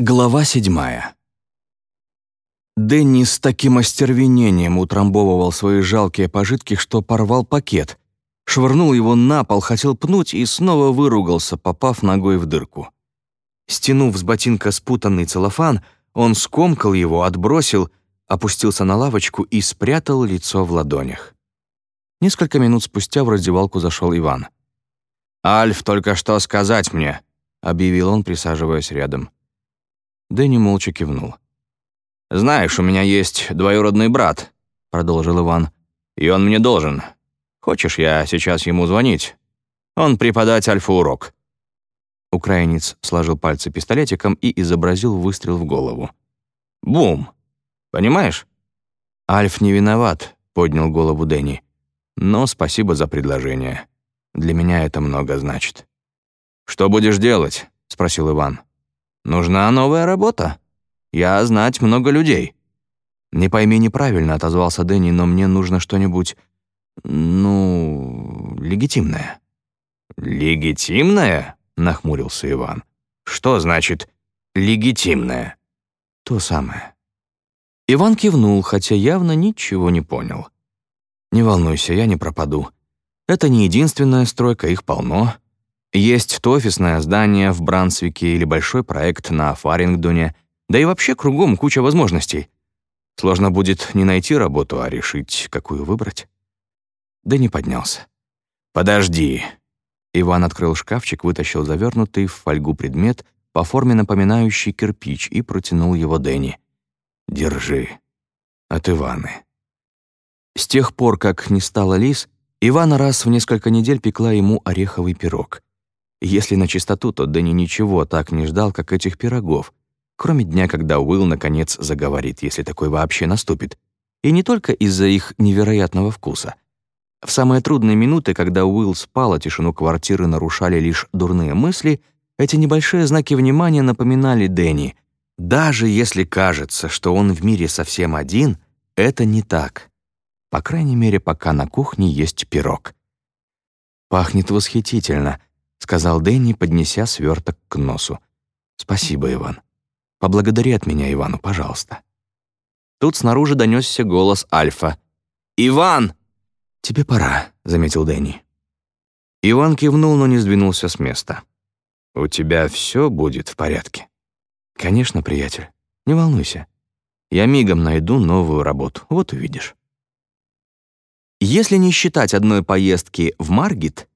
Глава седьмая. Дэнни с таким остервенением утрамбовывал свои жалкие пожитки, что порвал пакет, швырнул его на пол, хотел пнуть и снова выругался, попав ногой в дырку. Стянув с ботинка спутанный целлофан, он скомкал его, отбросил, опустился на лавочку и спрятал лицо в ладонях. Несколько минут спустя в раздевалку зашел Иван. «Альф только что сказать мне», — объявил он, присаживаясь рядом. Дэнни молча кивнул. «Знаешь, у меня есть двоюродный брат», — продолжил Иван. «И он мне должен. Хочешь, я сейчас ему звонить? Он преподать Альфу урок». Украинец сложил пальцы пистолетиком и изобразил выстрел в голову. «Бум! Понимаешь?» «Альф не виноват», — поднял голову Дэнни. «Но спасибо за предложение. Для меня это много значит». «Что будешь делать?» — спросил Иван. Нужна новая работа. Я знать много людей». «Не пойми неправильно», — отозвался Дэнни, «но мне нужно что-нибудь, ну, легитимное». «Легитимное?» — нахмурился Иван. «Что значит «легитимное»?» «То самое». Иван кивнул, хотя явно ничего не понял. «Не волнуйся, я не пропаду. Это не единственная стройка, их полно. Есть то офисное здание в Брансвике или большой проект на Фарингдоне, да и вообще кругом куча возможностей. Сложно будет не найти работу, а решить, какую выбрать. Да не поднялся. «Подожди». Иван открыл шкафчик, вытащил завернутый в фольгу предмет, по форме напоминающий кирпич, и протянул его Дэнни. «Держи. От Иваны». С тех пор, как не стало Лис, Ивана раз в несколько недель пекла ему ореховый пирог. Если на чистоту, то Дэнни ничего так не ждал, как этих пирогов, кроме дня, когда Уилл наконец заговорит, если такой вообще наступит. И не только из-за их невероятного вкуса. В самые трудные минуты, когда Уилл спал, а тишину квартиры нарушали лишь дурные мысли, эти небольшие знаки внимания напоминали Дэнни. Даже если кажется, что он в мире совсем один, это не так. По крайней мере, пока на кухне есть пирог. Пахнет восхитительно —— сказал Дэнни, поднеся сверток к носу. «Спасибо, Иван. Поблагодари от меня Ивану, пожалуйста». Тут снаружи донесся голос Альфа. «Иван!» «Тебе пора», — заметил Дэнни. Иван кивнул, но не сдвинулся с места. «У тебя все будет в порядке?» «Конечно, приятель. Не волнуйся. Я мигом найду новую работу, вот увидишь». Если не считать одной поездки в Маргит,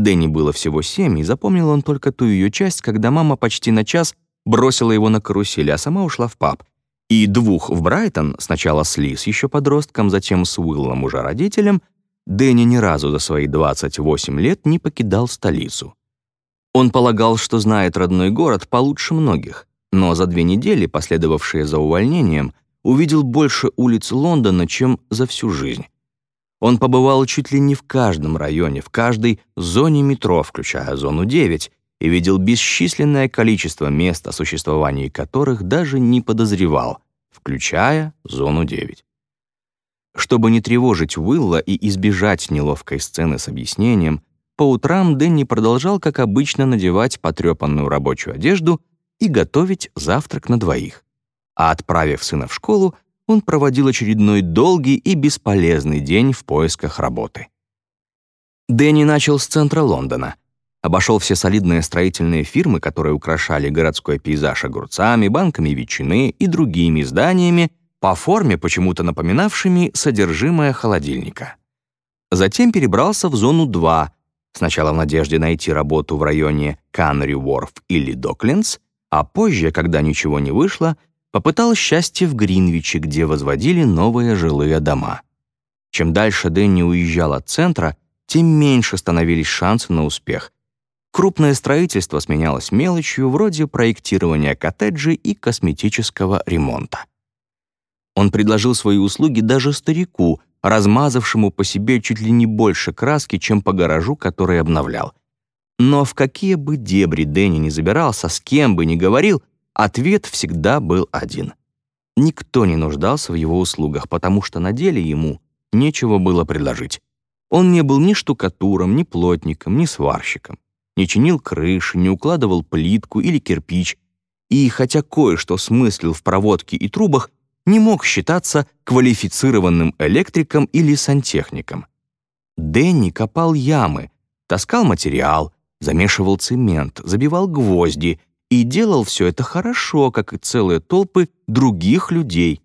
Дэнни было всего семь, и запомнил он только ту ее часть, когда мама почти на час бросила его на карусель, а сама ушла в паб. И двух в Брайтон, сначала с Лиз еще подростком, затем с Уиллом уже родителем, Дэнни ни разу за свои 28 лет не покидал столицу. Он полагал, что знает родной город получше многих, но за две недели, последовавшие за увольнением, увидел больше улиц Лондона, чем за всю жизнь. Он побывал чуть ли не в каждом районе, в каждой зоне метро, включая зону 9, и видел бесчисленное количество мест, о существовании которых даже не подозревал, включая зону 9. Чтобы не тревожить Уилла и избежать неловкой сцены с объяснением, по утрам Дэнни продолжал, как обычно, надевать потрепанную рабочую одежду и готовить завтрак на двоих. А отправив сына в школу, он проводил очередной долгий и бесполезный день в поисках работы. Дэнни начал с центра Лондона. Обошел все солидные строительные фирмы, которые украшали городской пейзаж огурцами, банками ветчины и другими зданиями, по форме почему-то напоминавшими содержимое холодильника. Затем перебрался в зону 2, сначала в надежде найти работу в районе Канри-Уорф или Доклендс, а позже, когда ничего не вышло, попытал счастье в Гринвиче, где возводили новые жилые дома. Чем дальше Дэнни уезжал от центра, тем меньше становились шансы на успех. Крупное строительство сменялось мелочью вроде проектирования коттеджей и косметического ремонта. Он предложил свои услуги даже старику, размазавшему по себе чуть ли не больше краски, чем по гаражу, который обновлял. Но в какие бы дебри Дэнни не забирался, с кем бы ни говорил, Ответ всегда был один. Никто не нуждался в его услугах, потому что на деле ему нечего было предложить. Он не был ни штукатуром, ни плотником, ни сварщиком, не чинил крыши, не укладывал плитку или кирпич и, хотя кое-что смыслил в проводке и трубах, не мог считаться квалифицированным электриком или сантехником. Дэнни копал ямы, таскал материал, замешивал цемент, забивал гвозди и делал все это хорошо, как и целые толпы других людей.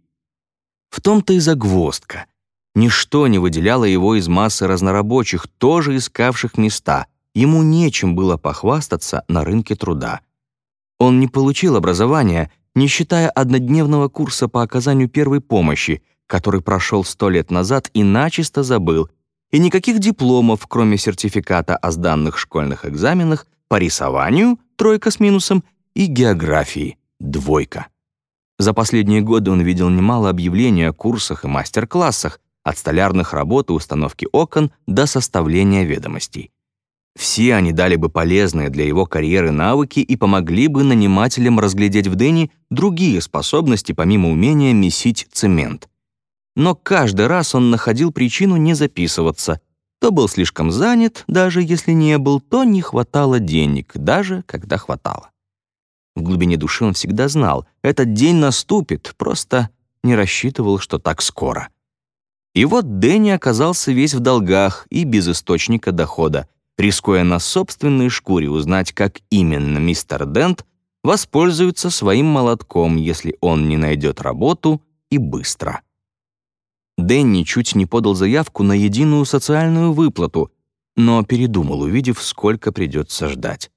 В том-то и загвоздка. Ничто не выделяло его из массы разнорабочих, тоже искавших места. Ему нечем было похвастаться на рынке труда. Он не получил образования, не считая однодневного курса по оказанию первой помощи, который прошел сто лет назад и начисто забыл, и никаких дипломов, кроме сертификата о сданных школьных экзаменах по рисованию тройка с минусом и географии двойка. За последние годы он видел немало объявлений о курсах и мастер-классах, от столярных работ и установки окон до составления ведомостей. Все они дали бы полезные для его карьеры навыки и помогли бы нанимателям разглядеть в Дэнни другие способности помимо умения месить цемент. Но каждый раз он находил причину не записываться. То был слишком занят, даже если не был, то не хватало денег, даже когда хватало. В глубине души он всегда знал, этот день наступит, просто не рассчитывал, что так скоро. И вот Дэнни оказался весь в долгах и без источника дохода, рискуя на собственной шкуре узнать, как именно мистер Дент воспользуется своим молотком, если он не найдет работу и быстро. Дэнни чуть не подал заявку на единую социальную выплату, но передумал, увидев, сколько придется ждать.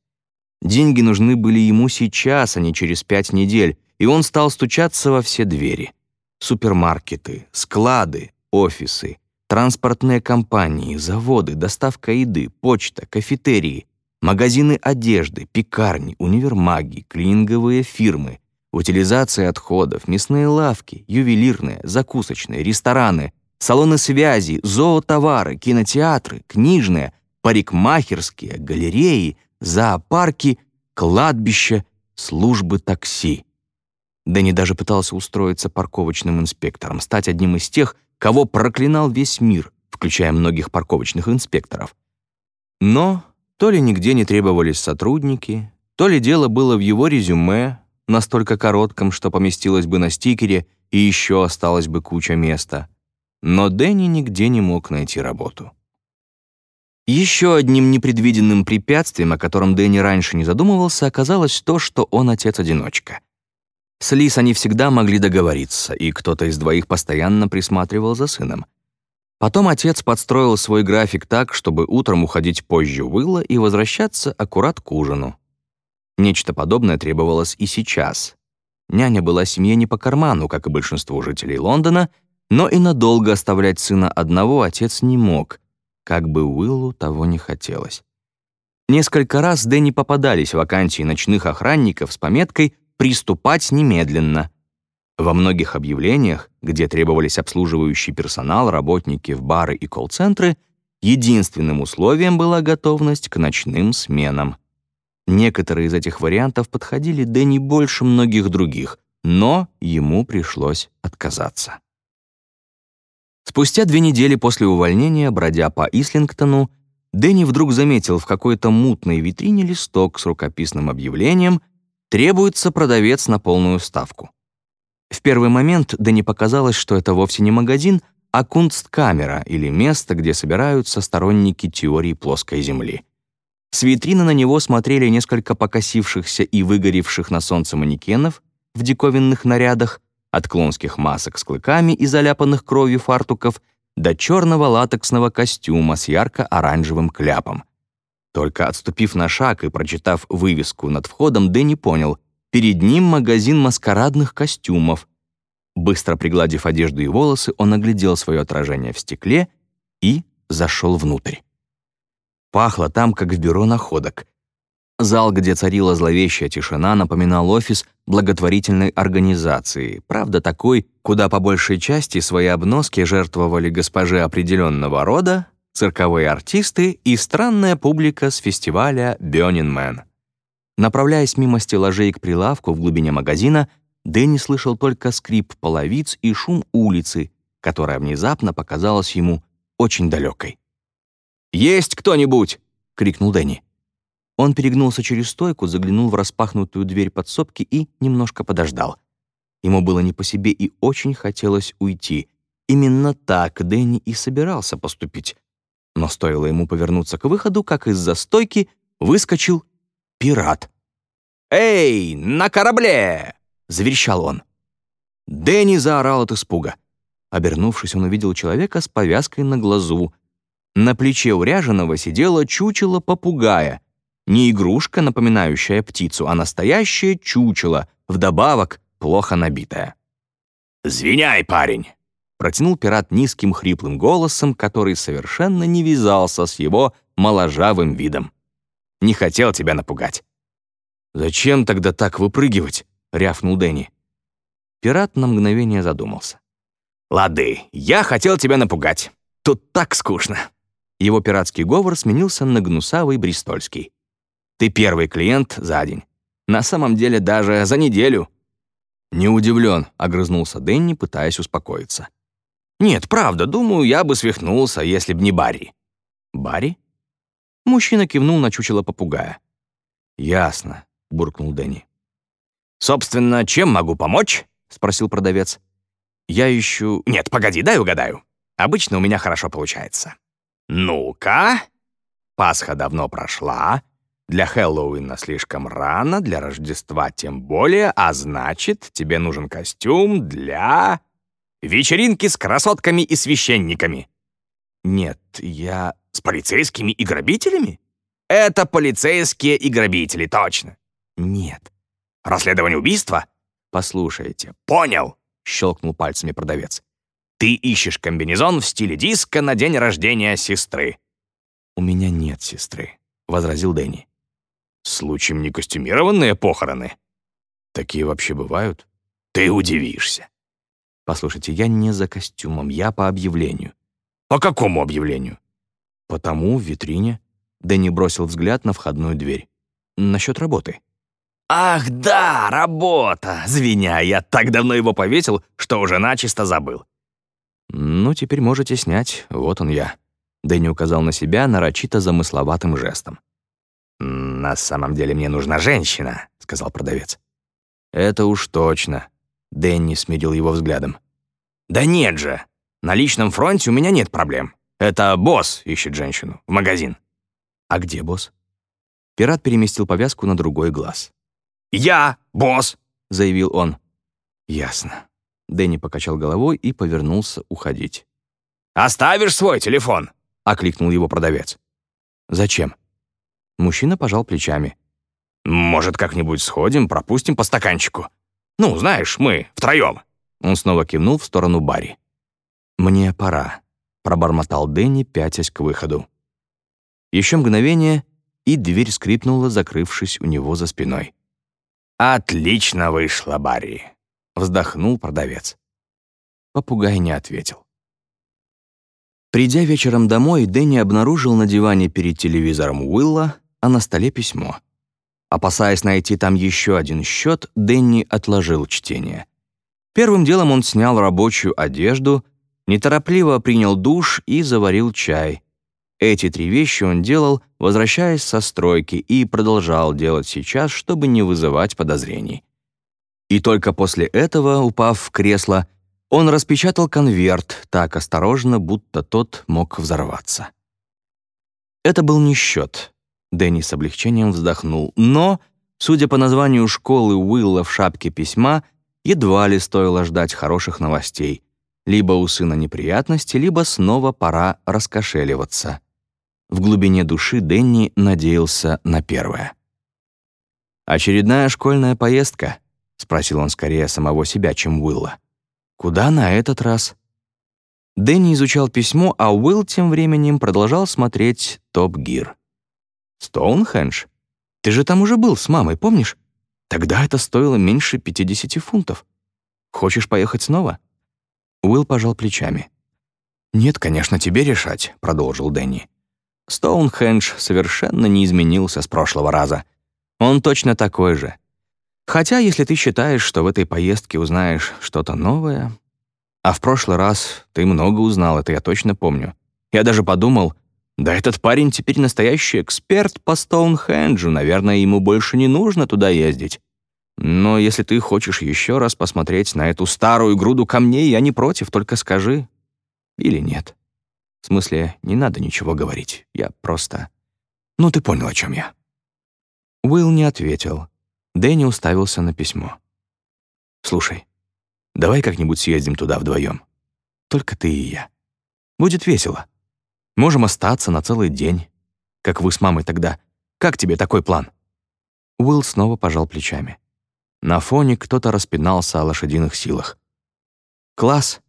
Деньги нужны были ему сейчас, а не через пять недель, и он стал стучаться во все двери. Супермаркеты, склады, офисы, Транспортные компании, заводы, доставка еды, почта, кафетерии, магазины одежды, пекарни, универмаги, клининговые фирмы, утилизация отходов, мясные лавки, ювелирные, закусочные, рестораны, салоны связи, зоотовары, кинотеатры, книжные, парикмахерские, галереи, зоопарки, кладбища, службы такси. Дэнни даже пытался устроиться парковочным инспектором, стать одним из тех, кого проклинал весь мир, включая многих парковочных инспекторов. Но то ли нигде не требовались сотрудники, то ли дело было в его резюме, настолько коротком, что поместилось бы на стикере, и еще осталось бы куча места. Но Дэнни нигде не мог найти работу. Еще одним непредвиденным препятствием, о котором Дэнни раньше не задумывался, оказалось то, что он отец-одиночка. С Лис они всегда могли договориться, и кто-то из двоих постоянно присматривал за сыном. Потом отец подстроил свой график так, чтобы утром уходить позже Уилла и возвращаться аккурат к ужину. Нечто подобное требовалось и сейчас. Няня была семье не по карману, как и большинству жителей Лондона, но и надолго оставлять сына одного отец не мог, как бы Уиллу того не хотелось. Несколько раз Дэнни попадались вакансии ночных охранников с пометкой приступать немедленно. Во многих объявлениях, где требовались обслуживающий персонал, работники в бары и колл-центры, единственным условием была готовность к ночным сменам. Некоторые из этих вариантов подходили Дэнни больше многих других, но ему пришлось отказаться. Спустя две недели после увольнения, бродя по Ислингтону, Дэнни вдруг заметил в какой-то мутной витрине листок с рукописным объявлением, Требуется продавец на полную ставку. В первый момент Дэнни показалось, что это вовсе не магазин, а кунсткамера или место, где собираются сторонники теории плоской Земли. С витрины на него смотрели несколько покосившихся и выгоревших на солнце манекенов в диковинных нарядах, от клонских масок с клыками и заляпанных кровью фартуков до черного латексного костюма с ярко-оранжевым кляпом. Только отступив на шаг и прочитав вывеску над входом, Дэнни понял, перед ним магазин маскарадных костюмов. Быстро пригладив одежду и волосы, он оглядел свое отражение в стекле и зашел внутрь. Пахло там, как в бюро находок. Зал, где царила зловещая тишина, напоминал офис благотворительной организации, правда такой, куда по большей части свои обноски жертвовали госпожи определенного рода, цирковые артисты и странная публика с фестиваля Man. Направляясь мимо стеллажей к прилавку в глубине магазина, Дэнни слышал только скрип половиц и шум улицы, которая внезапно показалась ему очень далекой. «Есть кто-нибудь!» — крикнул Дэнни. Он перегнулся через стойку, заглянул в распахнутую дверь подсобки и немножко подождал. Ему было не по себе и очень хотелось уйти. Именно так Дэнни и собирался поступить. Но стоило ему повернуться к выходу, как из-за стойки выскочил пират. «Эй, на корабле!» — заверещал он. Дэнни заорал от испуга. Обернувшись, он увидел человека с повязкой на глазу. На плече уряженного сидело чучело попугая — не игрушка, напоминающая птицу, а настоящее чучело, вдобавок плохо набитое. «Звиняй, парень!» — протянул пират низким хриплым голосом, который совершенно не вязался с его моложавым видом. «Не хотел тебя напугать». «Зачем тогда так выпрыгивать?» — рявкнул Дэнни. Пират на мгновение задумался. «Лады, я хотел тебя напугать. Тут так скучно». Его пиратский говор сменился на гнусавый бристольский. Ты первый клиент за день. На самом деле даже за неделю». «Не удивлен», — огрызнулся Дэнни, пытаясь успокоиться. «Нет, правда, думаю, я бы свихнулся, если б не Барри». «Барри?» Мужчина кивнул на чучело попугая. «Ясно», — буркнул Дэнни. «Собственно, чем могу помочь?» — спросил продавец. «Я ищу...» «Нет, погоди, дай угадаю. Обычно у меня хорошо получается». «Ну-ка...» Пасха давно прошла, для Хэллоуина слишком рано, для Рождества тем более, а значит, тебе нужен костюм для... вечеринки с красотками и священниками. Нет, я... С полицейскими и грабителями? Это полицейские и грабители, точно. Нет. Расследование убийства? Послушайте. Понял, щелкнул пальцами продавец. Ты ищешь комбинезон в стиле диско на день рождения сестры. У меня нет сестры, возразил Дэнни. Случаем не костюмированные похороны? Такие вообще бывают? Ты удивишься. Послушайте, я не за костюмом, я по объявлению. По какому объявлению? По тому в витрине. Дэнни бросил взгляд на входную дверь. Насчет работы. «Ах да, работа! Звеня, я так давно его повесил, что уже начисто забыл». «Ну, теперь можете снять, вот он я». Дэнни указал на себя нарочито замысловатым жестом. «На самом деле мне нужна женщина», — сказал продавец. «Это уж точно», — Дэнни смирил его взглядом. «Да нет же! На личном фронте у меня нет проблем. Это босс ищет женщину в магазин». «А где босс?» Пират переместил повязку на другой глаз. «Я босс», — заявил он. «Ясно». Дэнни покачал головой и повернулся уходить. «Оставишь свой телефон?» — окликнул его продавец. «Зачем?» Мужчина пожал плечами. «Может, как-нибудь сходим, пропустим по стаканчику? Ну, знаешь, мы втроем». Он снова кивнул в сторону Барри. «Мне пора», — пробормотал Дэнни, пятясь к выходу. Еще мгновение, и дверь скрипнула, закрывшись у него за спиной. «Отлично вышло, Барри», — вздохнул продавец. Попугай не ответил. Придя вечером домой, Дэнни обнаружил на диване перед телевизором Уилла а на столе письмо. Опасаясь найти там еще один счет, Дэнни отложил чтение. Первым делом он снял рабочую одежду, неторопливо принял душ и заварил чай. Эти три вещи он делал, возвращаясь со стройки, и продолжал делать сейчас, чтобы не вызывать подозрений. И только после этого, упав в кресло, он распечатал конверт так осторожно, будто тот мог взорваться. Это был не счет. Дэнни с облегчением вздохнул. Но, судя по названию школы Уилла в шапке письма, едва ли стоило ждать хороших новостей. Либо у сына неприятности, либо снова пора раскошеливаться. В глубине души Дэнни надеялся на первое. «Очередная школьная поездка?» — спросил он скорее самого себя, чем Уилла. «Куда на этот раз?» Дэнни изучал письмо, а Уилл тем временем продолжал смотреть «Топ Гир». «Стоунхендж? Ты же там уже был с мамой, помнишь? Тогда это стоило меньше 50 фунтов. Хочешь поехать снова?» Уилл пожал плечами. «Нет, конечно, тебе решать», — продолжил Дэнни. Стоунхендж совершенно не изменился с прошлого раза. Он точно такой же. Хотя, если ты считаешь, что в этой поездке узнаешь что-то новое... А в прошлый раз ты много узнал, это я точно помню. Я даже подумал, Да этот парень теперь настоящий эксперт по Стоунхенджу, наверное, ему больше не нужно туда ездить. Но если ты хочешь еще раз посмотреть на эту старую груду камней, я не против, только скажи. Или нет. В смысле, не надо ничего говорить. Я просто... Ну, ты понял, о чем я. Уилл не ответил. Дэнни уставился на письмо. «Слушай, давай как-нибудь съездим туда вдвоем. Только ты и я. Будет весело. Можем остаться на целый день, как вы с мамой тогда. Как тебе такой план?» Уилл снова пожал плечами. На фоне кто-то распинался о лошадиных силах. «Класс!»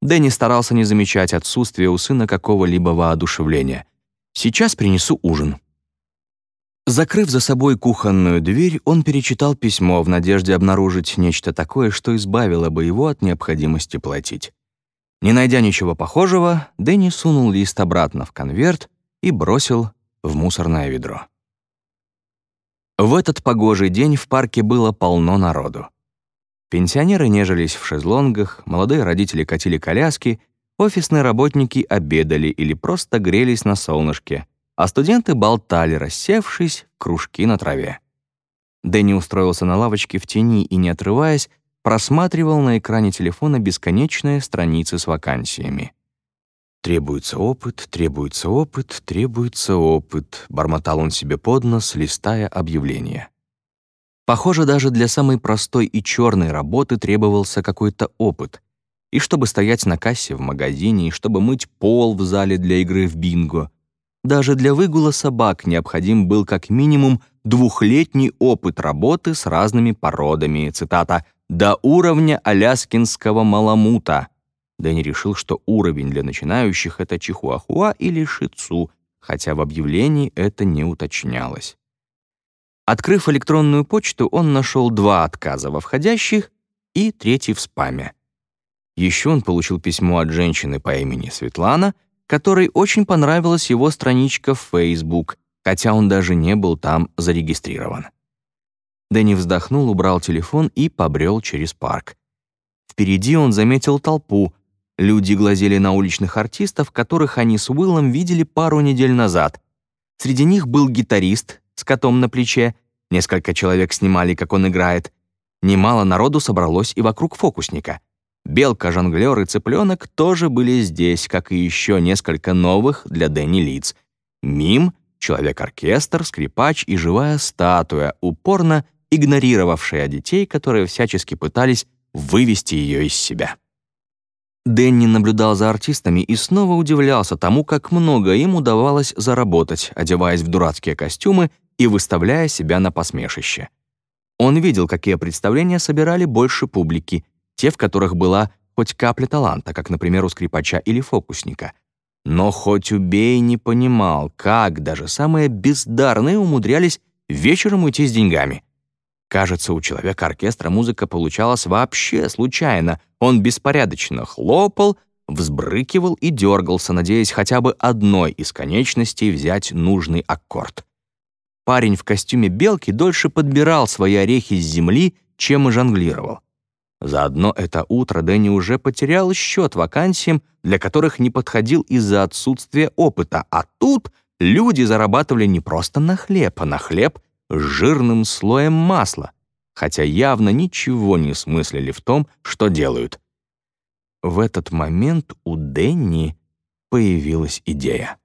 Дэнни старался не замечать отсутствия у сына какого-либо воодушевления. «Сейчас принесу ужин». Закрыв за собой кухонную дверь, он перечитал письмо в надежде обнаружить нечто такое, что избавило бы его от необходимости платить. Не найдя ничего похожего, Дэнни сунул лист обратно в конверт и бросил в мусорное ведро. В этот погожий день в парке было полно народу. Пенсионеры нежились в шезлонгах, молодые родители катили коляски, офисные работники обедали или просто грелись на солнышке, а студенты болтали, рассевшись кружки на траве. Дэнни устроился на лавочке в тени и, не отрываясь, просматривал на экране телефона бесконечные страницы с вакансиями. «Требуется опыт, требуется опыт, требуется опыт», — бормотал он себе под нос, листая объявления. Похоже, даже для самой простой и черной работы требовался какой-то опыт. И чтобы стоять на кассе в магазине, и чтобы мыть пол в зале для игры в бинго. Даже для выгула собак необходим был как минимум двухлетний опыт работы с разными породами, цитата, «до уровня аляскинского маламута». Дэнни решил, что уровень для начинающих — это чихуахуа или шицу, хотя в объявлении это не уточнялось. Открыв электронную почту, он нашел два отказа во входящих и третий в спаме. Еще он получил письмо от женщины по имени Светлана, которой очень понравилась его страничка в Facebook, хотя он даже не был там зарегистрирован. Дэнни вздохнул, убрал телефон и побрел через парк. Впереди он заметил толпу. Люди глазели на уличных артистов, которых они с Уиллом видели пару недель назад. Среди них был гитарист, с котом на плече, несколько человек снимали, как он играет. Немало народу собралось и вокруг фокусника. Белка, жонглёр и цыпленок тоже были здесь, как и еще несколько новых для Дэнни лиц. Мим, человек-оркестр, скрипач и живая статуя, упорно игнорировавшая детей, которые всячески пытались вывести ее из себя. Дэнни наблюдал за артистами и снова удивлялся тому, как много им удавалось заработать, одеваясь в дурацкие костюмы и выставляя себя на посмешище. Он видел, какие представления собирали больше публики, те, в которых была хоть капля таланта, как, например, у скрипача или фокусника. Но хоть убей не понимал, как даже самые бездарные умудрялись вечером уйти с деньгами. Кажется, у человека оркестра музыка получалась вообще случайно. Он беспорядочно хлопал, взбрыкивал и дергался, надеясь хотя бы одной из конечностей взять нужный аккорд. Парень в костюме белки дольше подбирал свои орехи с земли, чем и жонглировал. Заодно это утро Дэнни уже потерял счет вакансиям, для которых не подходил из-за отсутствия опыта, а тут люди зарабатывали не просто на хлеб, а на хлеб с жирным слоем масла, хотя явно ничего не смыслили в том, что делают. В этот момент у Дэнни появилась идея.